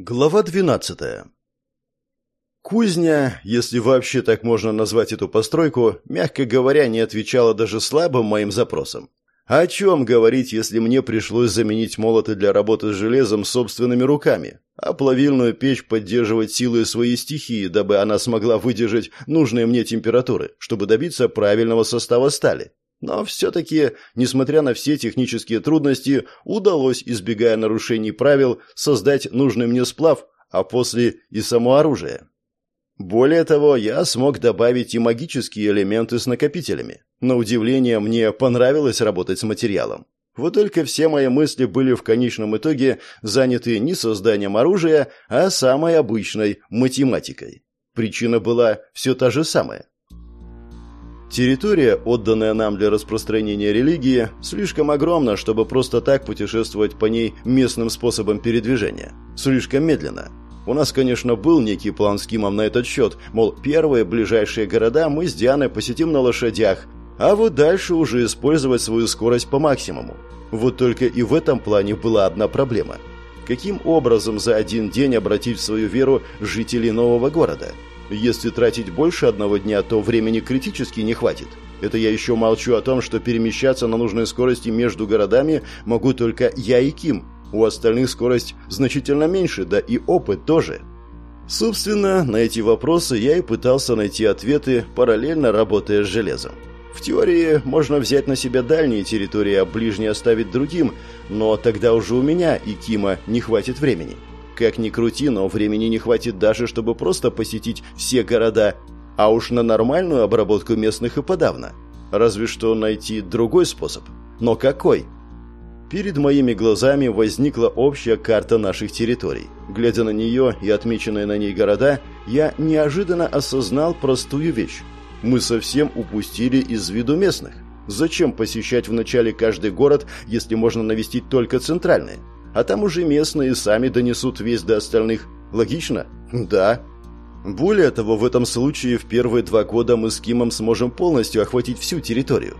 Глава 12. Кузня, если вообще так можно назвать эту постройку, мягко говоря, не отвечала даже слабым моим запросам. О чем говорить, если мне пришлось заменить молоты для работы с железом собственными руками, а плавильную печь поддерживать силой своей стихии, дабы она смогла выдержать нужные мне температуры, чтобы добиться правильного состава стали. Но все-таки, несмотря на все технические трудности, удалось, избегая нарушений правил, создать нужный мне сплав, а после и само оружие. Более того, я смог добавить и магические элементы с накопителями. На удивление, мне понравилось работать с материалом. Вот только все мои мысли были в конечном итоге заняты не созданием оружия, а самой обычной математикой. Причина была все та же самая. Территория, отданная нам для распространения религии, слишком огромна, чтобы просто так путешествовать по ней местным способом передвижения. Слишком медленно. У нас, конечно, был некий план с Кимом на этот счет, мол, первые ближайшие города мы с Дианой посетим на лошадях, а вот дальше уже использовать свою скорость по максимуму. Вот только и в этом плане была одна проблема. Каким образом за один день обратить в свою веру жителей нового города – если тратить больше одного дня, то времени критически не хватит. Это я еще молчу о том, что перемещаться на нужной скорости между городами могу только я и Ким. У остальных скорость значительно меньше, да и опыт тоже. Собственно, на эти вопросы я и пытался найти ответы, параллельно работая с железом. В теории можно взять на себя дальние территории, а ближние оставить другим, но тогда уже у меня и Кима не хватит времени. Как ни крути, но времени не хватит даже, чтобы просто посетить все города, а уж на нормальную обработку местных и подавно. Разве что найти другой способ. Но какой? Перед моими глазами возникла общая карта наших территорий. Глядя на нее и отмеченные на ней города, я неожиданно осознал простую вещь. Мы совсем упустили из виду местных. Зачем посещать вначале каждый город, если можно навестить только центральные? А там уже местные сами донесут весть до остальных. Логично? Да. Более того, в этом случае в первые два года мы с Кимом сможем полностью охватить всю территорию.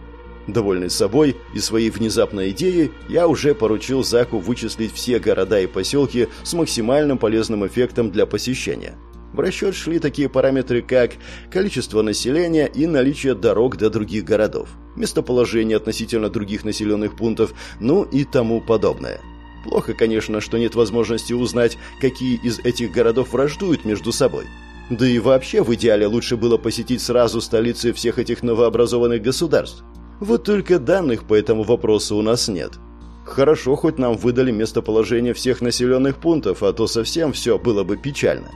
Довольный собой и своей внезапной идеей, я уже поручил Заку вычислить все города и поселки с максимальным полезным эффектом для посещения. В расчет шли такие параметры, как количество населения и наличие дорог до других городов, местоположение относительно других населенных пунктов, ну и тому подобное. Плохо, конечно, что нет возможности узнать, какие из этих городов враждуют между собой. Да и вообще в идеале лучше было посетить сразу столицы всех этих новообразованных государств. Вот только данных по этому вопросу у нас нет. Хорошо, хоть нам выдали местоположение всех населенных пунктов, а то совсем все было бы печально.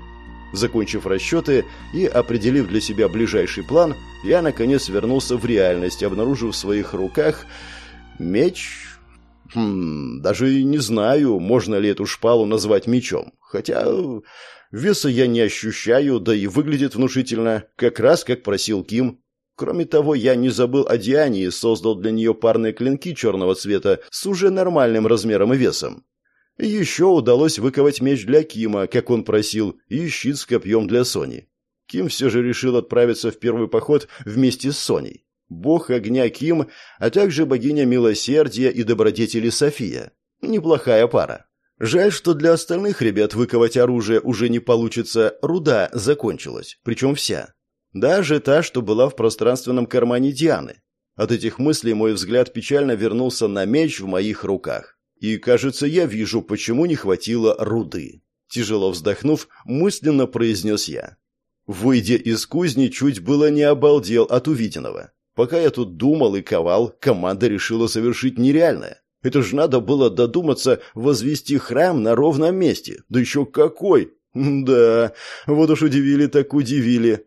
Закончив расчеты и определив для себя ближайший план, я наконец вернулся в реальность, обнаружив в своих руках меч Хм, даже и не знаю, можно ли эту шпалу назвать мечом. Хотя веса я не ощущаю, да и выглядит внушительно, как раз как просил Ким. Кроме того, я не забыл о Диане и создал для нее парные клинки черного цвета с уже нормальным размером и весом. Еще удалось выковать меч для Кима, как он просил, и щит с копьем для Сони. Ким все же решил отправиться в первый поход вместе с Соней бог огня Ким, а также богиня милосердия и добродетели София. Неплохая пара. Жаль, что для остальных ребят выковать оружие уже не получится, руда закончилась, причем вся. Даже та, что была в пространственном кармане Дианы. От этих мыслей мой взгляд печально вернулся на меч в моих руках. И, кажется, я вижу, почему не хватило руды. Тяжело вздохнув, мысленно произнес я. Выйдя из кузни, чуть было не обалдел от увиденного. Пока я тут думал и ковал, команда решила совершить нереальное. Это же надо было додуматься возвести храм на ровном месте. Да еще какой! Да, вот уж удивили так удивили.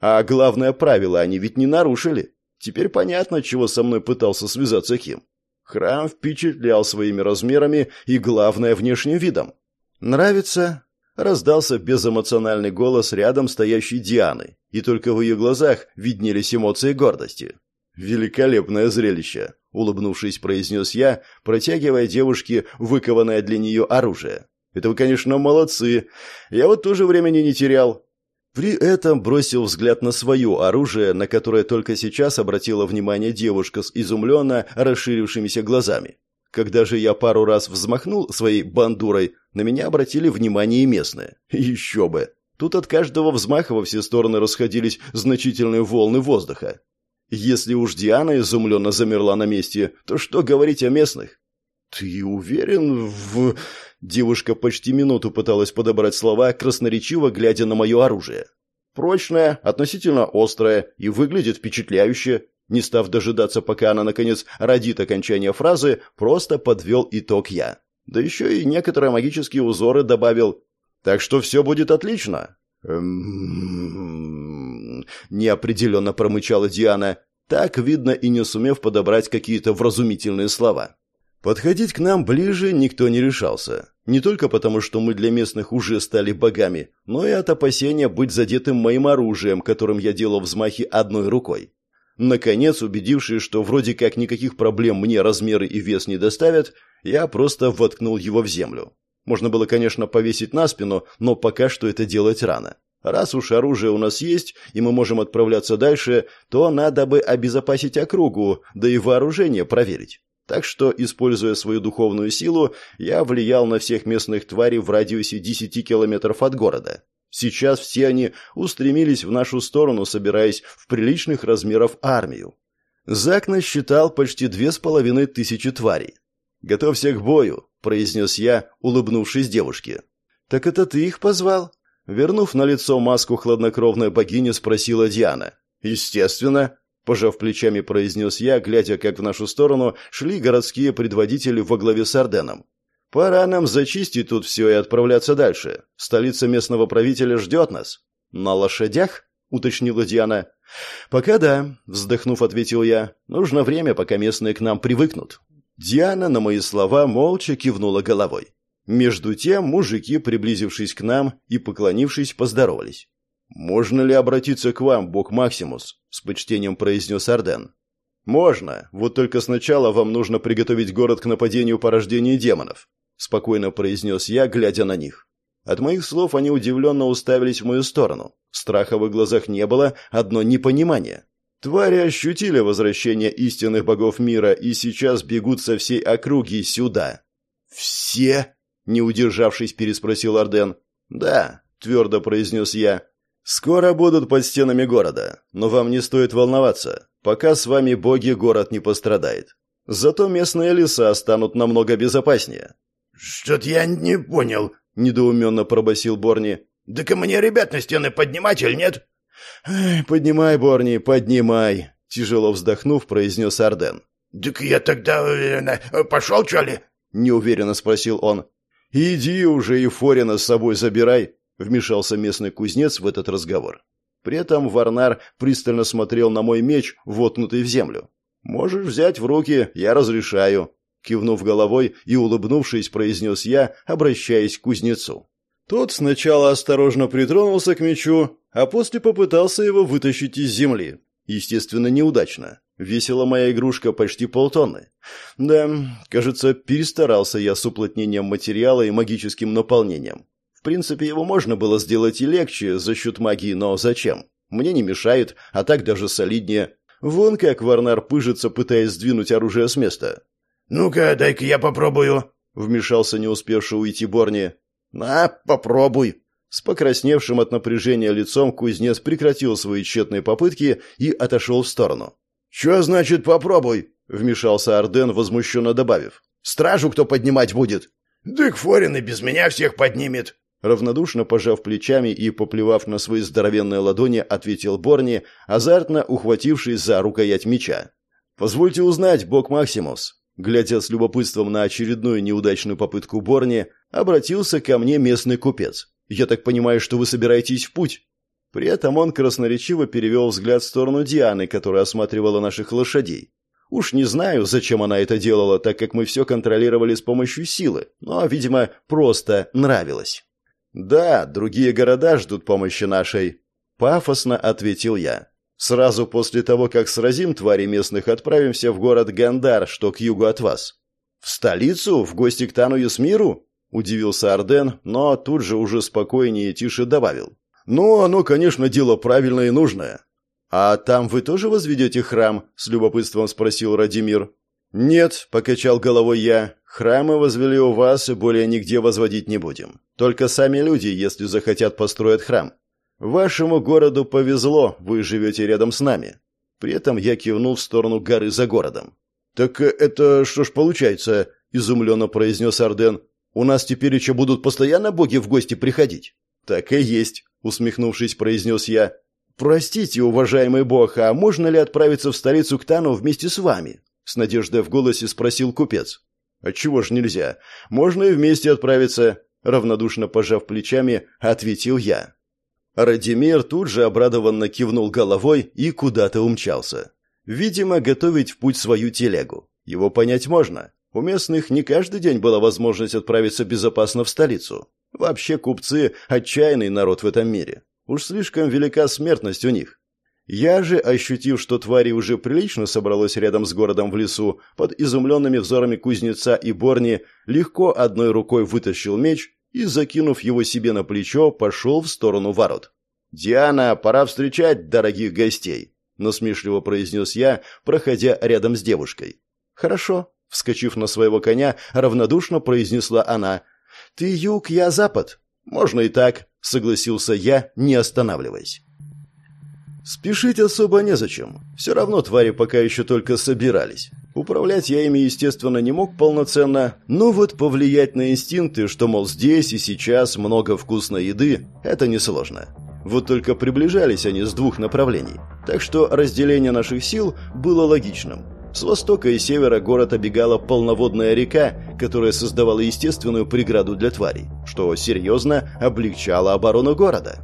А главное правило они ведь не нарушили. Теперь понятно, чего со мной пытался связаться Ким. Храм впечатлял своими размерами и, главное, внешним видом. «Нравится?» — раздался безэмоциональный голос рядом стоящей Дианы и только в ее глазах виднелись эмоции гордости. «Великолепное зрелище!» — улыбнувшись, произнес я, протягивая девушке выкованное для нее оружие. «Это вы, конечно, молодцы. Я вот тоже времени не терял». При этом бросил взгляд на свое оружие, на которое только сейчас обратила внимание девушка с изумленно расширившимися глазами. Когда же я пару раз взмахнул своей бандурой, на меня обратили внимание местные. Еще бы! Тут от каждого взмаха во все стороны расходились значительные волны воздуха. Если уж Диана изумленно замерла на месте, то что говорить о местных? «Ты уверен в...» Девушка почти минуту пыталась подобрать слова, красноречиво глядя на мое оружие. Прочное, относительно острое и выглядит впечатляюще. Не став дожидаться, пока она, наконец, родит окончание фразы, просто подвел итог я. Да еще и некоторые магические узоры добавил. Так что все будет отлично. Эм, неопределенно промычала Диана, так, видно, и не сумев подобрать какие-то вразумительные слова. Подходить к нам ближе никто не решался. Не только потому, что мы для местных уже стали богами, но и от опасения быть задетым моим оружием, которым я делал взмахи одной рукой. Наконец, убедившись, что вроде как никаких проблем мне размеры и вес не доставят, я просто воткнул его в землю. Можно было, конечно, повесить на спину, но пока что это делать рано. Раз уж оружие у нас есть, и мы можем отправляться дальше, то надо бы обезопасить округу, да и вооружение проверить. Так что, используя свою духовную силу, я влиял на всех местных тварей в радиусе 10 километров от города. Сейчас все они устремились в нашу сторону, собираясь в приличных размеров армию. Зак насчитал почти две с половиной тысячи тварей. «Готовься к бою», — произнес я, улыбнувшись девушке. «Так это ты их позвал?» Вернув на лицо маску хладнокровной богини, спросила Диана. «Естественно», — пожав плечами, произнес я, глядя, как в нашу сторону шли городские предводители во главе с Орденом. «Пора нам зачистить тут все и отправляться дальше. Столица местного правителя ждет нас». «На лошадях?» — уточнила Диана. «Пока да», — вздохнув, ответил я. «Нужно время, пока местные к нам привыкнут». Диана на мои слова молча кивнула головой. Между тем мужики, приблизившись к нам и поклонившись, поздоровались. «Можно ли обратиться к вам, бог Максимус?» — с почтением произнес Арден. «Можно, вот только сначала вам нужно приготовить город к нападению по рождению демонов», — спокойно произнес я, глядя на них. От моих слов они удивленно уставились в мою сторону. Страха в их глазах не было, одно непонимание. Твари ощутили возвращение истинных богов мира и сейчас бегут со всей округи сюда. «Все?» — не удержавшись, переспросил Арден. «Да», — твердо произнес я. «Скоро будут под стенами города, но вам не стоит волноваться. Пока с вами боги, город не пострадает. Зато местные леса станут намного безопаснее». «Что-то я не понял», — недоуменно пробасил Борни. «Да ко мне ребят на стены поднимать или нет?» «Поднимай, Борни, поднимай!» Тяжело вздохнув, произнес Арден. «Так я тогда э, пошел, что ли?» Неуверенно спросил он. «Иди уже и Форина с собой забирай», вмешался местный кузнец в этот разговор. При этом Варнар пристально смотрел на мой меч, воткнутый в землю. «Можешь взять в руки, я разрешаю», кивнув головой и улыбнувшись, произнес я, обращаясь к кузнецу. Тот сначала осторожно притронулся к мечу, а после попытался его вытащить из земли. Естественно, неудачно. Весила моя игрушка почти полтонны. Да, кажется, перестарался я с уплотнением материала и магическим наполнением. В принципе, его можно было сделать и легче за счет магии, но зачем? Мне не мешает, а так даже солиднее. Вон как Варнар пыжится, пытаясь сдвинуть оружие с места. «Ну-ка, дай-ка я попробую», — вмешался не успевший уйти Борни. «На, попробуй!» С покрасневшим от напряжения лицом кузнец прекратил свои тщетные попытки и отошел в сторону. «Что значит попробуй?» — вмешался Арден, возмущенно добавив. «Стражу кто поднимать будет?» «Дык Форин и без меня всех поднимет!» Равнодушно пожав плечами и поплевав на свои здоровенные ладони, ответил Борни, азартно ухватившись за рукоять меча. «Позвольте узнать, бог Максимус». Глядя с любопытством на очередную неудачную попытку Борни, обратился ко мне местный купец. «Я так понимаю, что вы собираетесь в путь?» При этом он красноречиво перевел взгляд в сторону Дианы, которая осматривала наших лошадей. Уж не знаю, зачем она это делала, так как мы все контролировали с помощью силы, но, видимо, просто нравилось. «Да, другие города ждут помощи нашей», — пафосно ответил я. «Сразу после того, как сразим твари местных, отправимся в город Гандар, что к югу от вас». «В столицу? В гости к Тану Ясмиру?» Удивился Арден, но тут же уже спокойнее и тише добавил. «Ну, оно, конечно, дело правильное и нужное». «А там вы тоже возведете храм?» – с любопытством спросил Радимир. «Нет», — покачал головой я, — «храмы возвели у вас и более нигде возводить не будем. Только сами люди, если захотят, построят храм. Вашему городу повезло, вы живете рядом с нами». При этом я кивнул в сторону горы за городом. «Так это что ж получается?» — изумленно произнес Арден. «У нас теперь еще будут постоянно боги в гости приходить?» «Так и есть», — усмехнувшись, произнес я. «Простите, уважаемый бог, а можно ли отправиться в столицу Ктану вместе с вами?» С надеждой в голосе спросил купец. «Отчего ж нельзя? Можно и вместе отправиться», — равнодушно пожав плечами, ответил я. Радимир тут же обрадованно кивнул головой и куда-то умчался. Видимо, готовить в путь свою телегу. Его понять можно. У местных не каждый день была возможность отправиться безопасно в столицу. Вообще купцы – отчаянный народ в этом мире. Уж слишком велика смертность у них. Я же, ощутив, что твари уже прилично собралось рядом с городом в лесу, под изумленными взорами кузнеца и борни, легко одной рукой вытащил меч и, закинув его себе на плечо, пошел в сторону ворот. «Диана, пора встречать дорогих гостей», — насмешливо произнес я, проходя рядом с девушкой. «Хорошо», — вскочив на своего коня, равнодушно произнесла она. «Ты юг, я запад». «Можно и так», — согласился я, не останавливаясь. Спешить особо незачем. Все равно твари пока еще только собирались. Управлять я ими, естественно, не мог полноценно, но вот повлиять на инстинкты, что, мол, здесь и сейчас много вкусной еды, это несложно. Вот только приближались они с двух направлений. Так что разделение наших сил было логичным. С востока и севера город обегала полноводная река, которая создавала естественную преграду для тварей, что серьезно облегчало оборону города.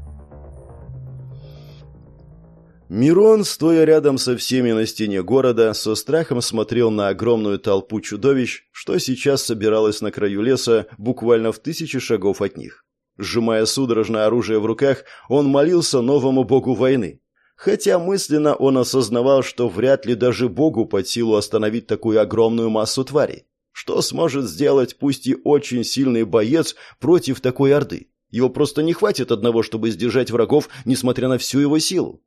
Мирон, стоя рядом со всеми на стене города, со страхом смотрел на огромную толпу чудовищ, что сейчас собиралось на краю леса, буквально в тысячи шагов от них. Сжимая судорожное оружие в руках, он молился новому богу войны. Хотя мысленно он осознавал, что вряд ли даже богу под силу остановить такую огромную массу тварей. Что сможет сделать пусть и очень сильный боец против такой орды? Его просто не хватит одного, чтобы сдержать врагов, несмотря на всю его силу.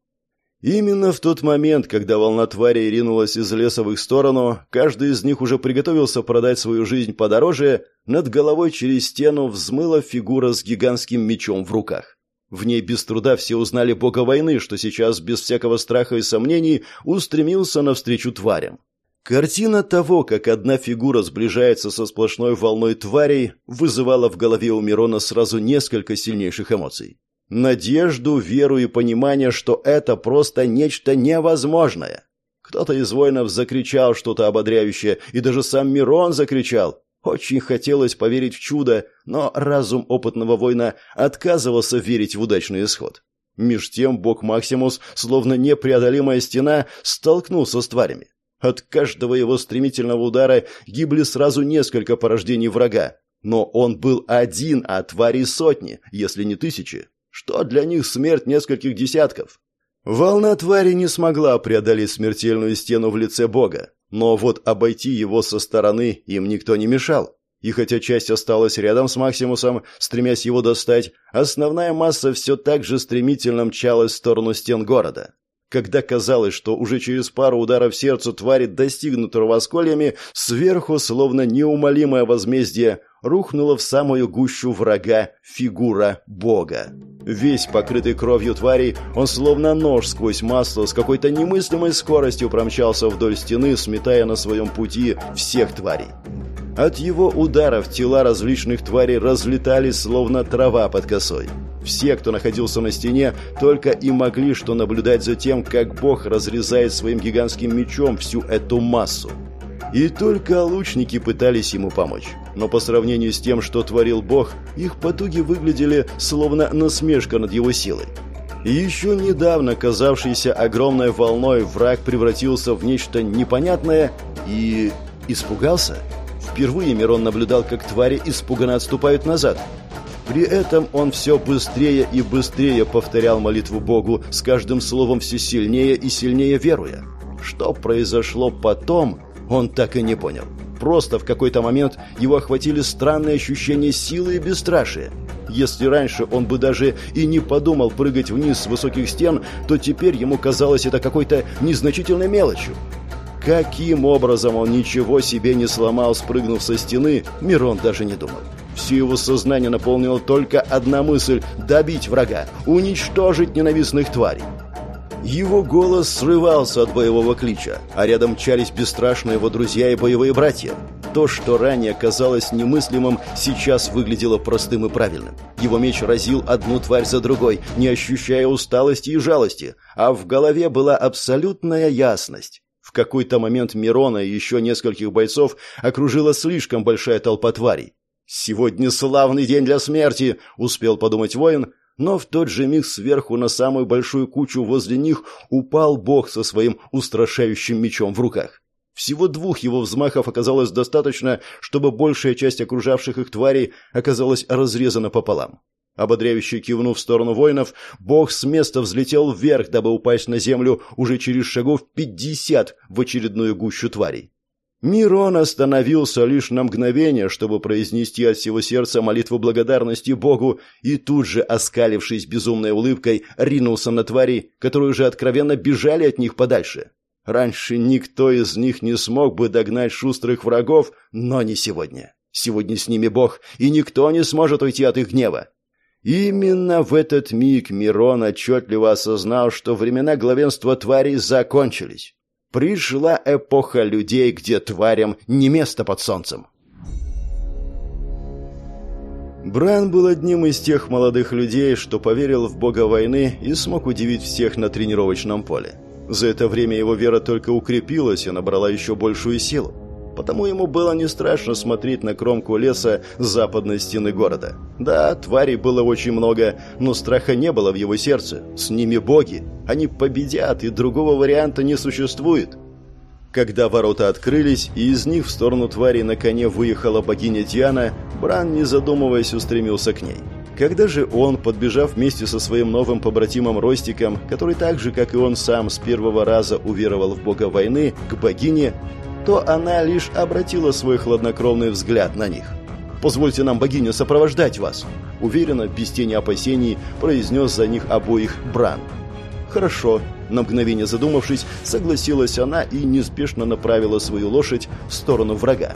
Именно в тот момент, когда волна тварей ринулась из леса в их сторону, каждый из них уже приготовился продать свою жизнь подороже, над головой через стену взмыла фигура с гигантским мечом в руках. В ней без труда все узнали бога войны, что сейчас без всякого страха и сомнений устремился навстречу тварям. Картина того, как одна фигура сближается со сплошной волной тварей, вызывала в голове у Мирона сразу несколько сильнейших эмоций. Надежду, веру и понимание, что это просто нечто невозможное. Кто-то из воинов закричал что-то ободряющее, и даже сам Мирон закричал. Очень хотелось поверить в чудо, но разум опытного воина отказывался верить в удачный исход. Меж тем бог Максимус, словно непреодолимая стена, столкнулся с тварями. От каждого его стремительного удара гибли сразу несколько порождений врага. Но он был один, а твари сотни, если не тысячи что для них смерть нескольких десятков. Волна твари не смогла преодолеть смертельную стену в лице бога, но вот обойти его со стороны им никто не мешал. И хотя часть осталась рядом с Максимусом, стремясь его достать, основная масса все так же стремительно мчалась в сторону стен города. Когда казалось, что уже через пару ударов сердца твари достигнут рвоскольями, сверху, словно неумолимое возмездие, рухнула в самую гущу врага фигура бога. Весь покрытый кровью тварей, он словно нож сквозь масло с какой-то немыслимой скоростью промчался вдоль стены, сметая на своем пути всех тварей. От его ударов тела различных тварей разлетались, словно трава под косой. Все, кто находился на стене, только и могли что наблюдать за тем, как бог разрезает своим гигантским мечом всю эту массу. И только лучники пытались ему помочь. Но по сравнению с тем, что творил Бог, их потуги выглядели словно насмешка над его силой. И еще недавно казавшийся огромной волной враг превратился в нечто непонятное и... испугался. Впервые Мирон наблюдал, как твари испуганно отступают назад. При этом он все быстрее и быстрее повторял молитву Богу, с каждым словом все сильнее и сильнее веруя. Что произошло потом, он так и не понял. Просто в какой-то момент его охватили странные ощущения силы и бесстрашия. Если раньше он бы даже и не подумал прыгать вниз с высоких стен, то теперь ему казалось это какой-то незначительной мелочью. Каким образом он ничего себе не сломал, спрыгнув со стены, Мирон даже не думал. Все его сознание наполнило только одна мысль – добить врага, уничтожить ненавистных тварей. Его голос срывался от боевого клича, а рядом мчались бесстрашные его друзья и боевые братья. То, что ранее казалось немыслимым, сейчас выглядело простым и правильным. Его меч разил одну тварь за другой, не ощущая усталости и жалости, а в голове была абсолютная ясность. В какой-то момент Мирона и еще нескольких бойцов окружила слишком большая толпа тварей. «Сегодня славный день для смерти!» — успел подумать воин, но в тот же миг сверху на самую большую кучу возле них упал бог со своим устрашающим мечом в руках. Всего двух его взмахов оказалось достаточно, чтобы большая часть окружавших их тварей оказалась разрезана пополам. Ободряюще кивнув в сторону воинов, бог с места взлетел вверх, дабы упасть на землю уже через шагов пятьдесят в очередную гущу тварей. Мирон остановился лишь на мгновение, чтобы произнести от всего сердца молитву благодарности Богу, и тут же, оскалившись безумной улыбкой, ринулся на тварей, которые уже откровенно бежали от них подальше. Раньше никто из них не смог бы догнать шустрых врагов, но не сегодня. Сегодня с ними Бог, и никто не сможет уйти от их гнева. Именно в этот миг Мирон отчетливо осознал, что времена главенства тварей закончились. Пришла эпоха людей, где тварям не место под солнцем. Бран был одним из тех молодых людей, что поверил в бога войны и смог удивить всех на тренировочном поле. За это время его вера только укрепилась и набрала еще большую силу потому ему было не страшно смотреть на кромку леса западной стены города. Да, тварей было очень много, но страха не было в его сердце. С ними боги. Они победят, и другого варианта не существует. Когда ворота открылись, и из них в сторону твари на коне выехала богиня Диана, Бран, не задумываясь, устремился к ней. Когда же он, подбежав вместе со своим новым побратимом Ростиком, который так же, как и он сам, с первого раза уверовал в бога войны, к богине, то она лишь обратила свой хладнокровный взгляд на них. «Позвольте нам, богиня, сопровождать вас», — уверенно, без тени опасений, произнес за них обоих Бран. «Хорошо», — на мгновение задумавшись, согласилась она и неспешно направила свою лошадь в сторону врага.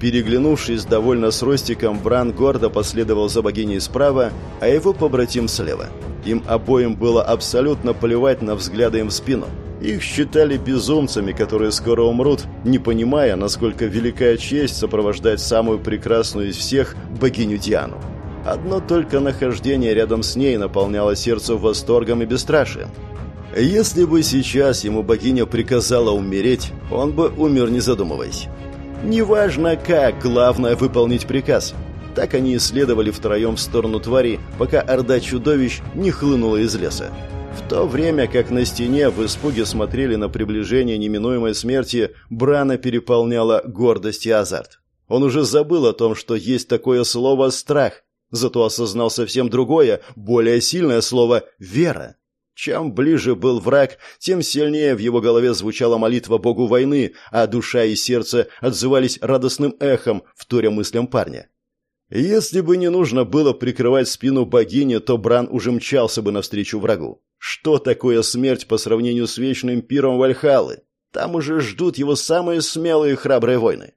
Переглянувшись довольно с Ростиком, Бран гордо последовал за богиней справа, а его побратим слева. Им обоим было абсолютно плевать на взгляды им в спину. Их считали безумцами, которые скоро умрут, не понимая, насколько великая честь сопровождать самую прекрасную из всех богиню Диану. Одно только нахождение рядом с ней наполняло сердце восторгом и бесстрашием. Если бы сейчас ему богиня приказала умереть, он бы умер, не задумываясь. Неважно как, главное выполнить приказ. Так они исследовали втроем в сторону твари, пока орда чудовищ не хлынула из леса. В то время как на стене в испуге смотрели на приближение неминуемой смерти, Брана переполняла гордость и азарт. Он уже забыл о том, что есть такое слово «страх», зато осознал совсем другое, более сильное слово «вера». Чем ближе был враг, тем сильнее в его голове звучала молитва богу войны, а душа и сердце отзывались радостным эхом, вторя мыслям парня. Если бы не нужно было прикрывать спину богини, то Бран уже мчался бы навстречу врагу. Что такое смерть по сравнению с вечным пиром Вальхалы? Там уже ждут его самые смелые и храбрые войны.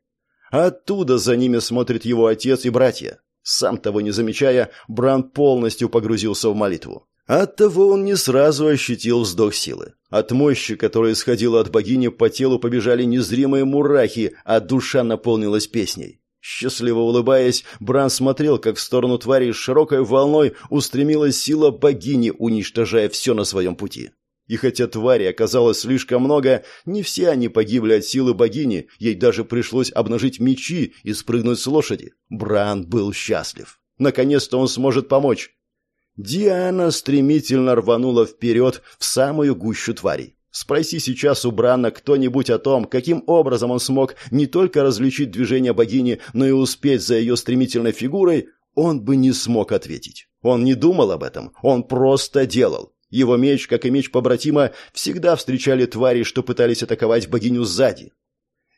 Оттуда за ними смотрит его отец и братья. Сам того не замечая, Бран полностью погрузился в молитву. Оттого он не сразу ощутил вздох силы. От мощи, которая исходила от богини, по телу побежали незримые мурахи, а душа наполнилась песней. Счастливо улыбаясь, Бран смотрел, как в сторону твари широкой волной устремилась сила богини, уничтожая все на своем пути. И хотя твари оказалось слишком много, не все они погибли от силы богини, ей даже пришлось обнажить мечи и спрыгнуть с лошади. Бран был счастлив. Наконец-то он сможет помочь. Диана стремительно рванула вперед в самую гущу тварей. Спроси сейчас у Брана кто-нибудь о том, каким образом он смог не только различить движение богини, но и успеть за ее стремительной фигурой, он бы не смог ответить. Он не думал об этом, он просто делал. Его меч, как и меч побратима, всегда встречали твари, что пытались атаковать богиню сзади.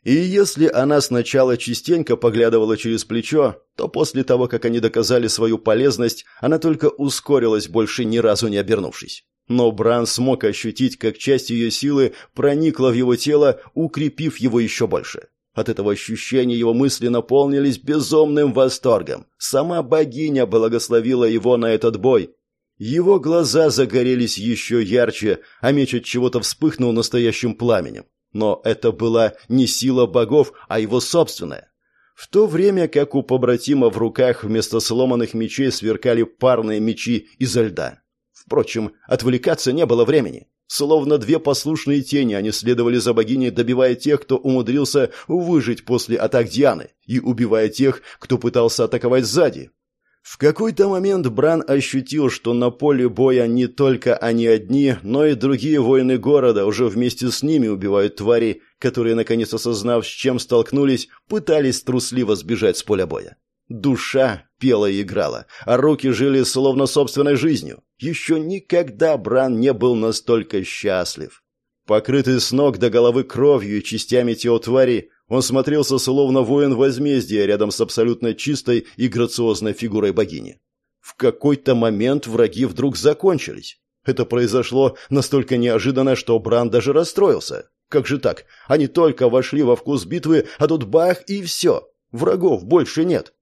И если она сначала частенько поглядывала через плечо, то после того, как они доказали свою полезность, она только ускорилась, больше ни разу не обернувшись. Но Бран смог ощутить, как часть ее силы проникла в его тело, укрепив его еще больше. От этого ощущения его мысли наполнились безумным восторгом. Сама богиня благословила его на этот бой. Его глаза загорелись еще ярче, а меч от чего-то вспыхнул настоящим пламенем. Но это была не сила богов, а его собственная. В то время как у побратима в руках вместо сломанных мечей сверкали парные мечи изо льда. Впрочем, отвлекаться не было времени. Словно две послушные тени они следовали за богиней, добивая тех, кто умудрился выжить после атак Дианы, и убивая тех, кто пытался атаковать сзади. В какой-то момент Бран ощутил, что на поле боя не только они одни, но и другие воины города уже вместе с ними убивают твари, которые, наконец осознав, с чем столкнулись, пытались трусливо сбежать с поля боя. Душа пела и играла, а руки жили словно собственной жизнью. Еще никогда Бран не был настолько счастлив. Покрытый с ног до головы кровью и частями тел твари, он смотрелся словно воин возмездия рядом с абсолютно чистой и грациозной фигурой богини. В какой-то момент враги вдруг закончились. Это произошло настолько неожиданно, что Бран даже расстроился. Как же так? Они только вошли во вкус битвы, а тут бах и все. Врагов больше нет.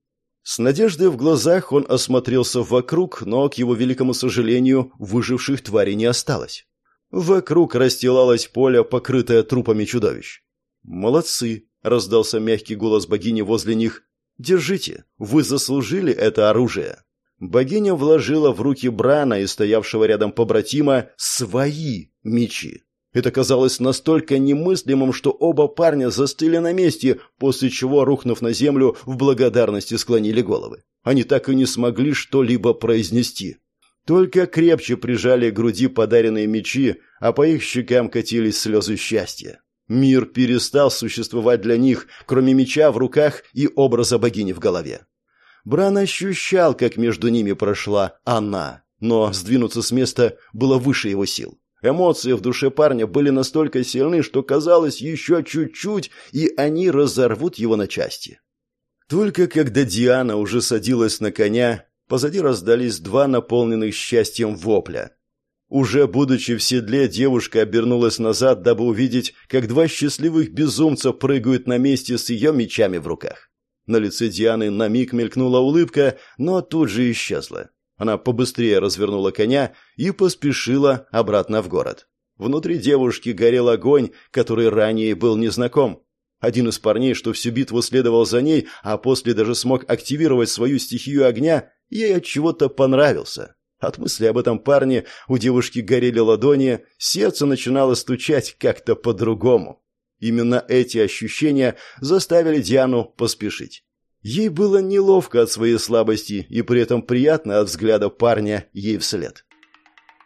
С надеждой в глазах он осмотрелся вокруг, но, к его великому сожалению, выживших тварей не осталось. Вокруг расстилалось поле, покрытое трупами чудовищ. «Молодцы!» — раздался мягкий голос богини возле них. «Держите, вы заслужили это оружие!» Богиня вложила в руки Брана и стоявшего рядом побратима свои мечи. Это казалось настолько немыслимым, что оба парня застыли на месте, после чего, рухнув на землю, в благодарности склонили головы. Они так и не смогли что-либо произнести. Только крепче прижали к груди подаренные мечи, а по их щекам катились слезы счастья. Мир перестал существовать для них, кроме меча в руках и образа богини в голове. Бран ощущал, как между ними прошла она, но сдвинуться с места было выше его сил. Эмоции в душе парня были настолько сильны, что казалось еще чуть-чуть, и они разорвут его на части. Только когда Диана уже садилась на коня, позади раздались два наполненных счастьем вопля. Уже будучи в седле, девушка обернулась назад, дабы увидеть, как два счастливых безумца прыгают на месте с ее мечами в руках. На лице Дианы на миг мелькнула улыбка, но тут же исчезла. Она побыстрее развернула коня и поспешила обратно в город. Внутри девушки горел огонь, который ранее был незнаком. Один из парней, что всю битву следовал за ней, а после даже смог активировать свою стихию огня, ей от чего-то понравился. От мысли об этом парне у девушки горели ладони, сердце начинало стучать как-то по-другому. Именно эти ощущения заставили Диану поспешить. Ей было неловко от своей слабости и при этом приятно от взгляда парня ей вслед.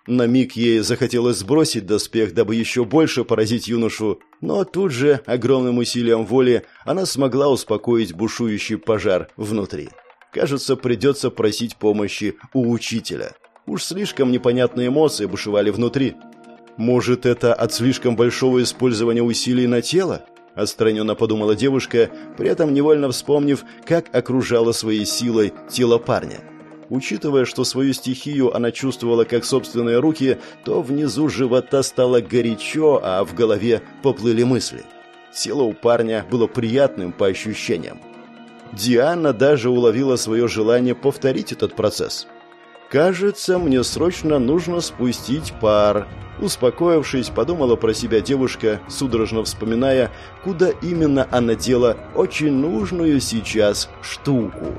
На миг ей захотелось сбросить доспех, дабы еще больше поразить юношу, но тут же, огромным усилием воли, она смогла успокоить бушующий пожар внутри. Кажется, придется просить помощи у учителя. Уж слишком непонятные эмоции бушевали внутри. Может, это от слишком большого использования усилий на тело? Отстраненно подумала девушка, при этом невольно вспомнив, как окружала своей силой тело парня. Учитывая, что свою стихию она чувствовала как собственные руки, то внизу живота стало горячо, а в голове поплыли мысли. Тело у парня было приятным по ощущениям. Диана даже уловила свое желание повторить этот процесс. «Кажется, мне срочно нужно спустить пар», Успокоившись, подумала про себя девушка, судорожно вспоминая, куда именно она дела очень нужную сейчас штуку.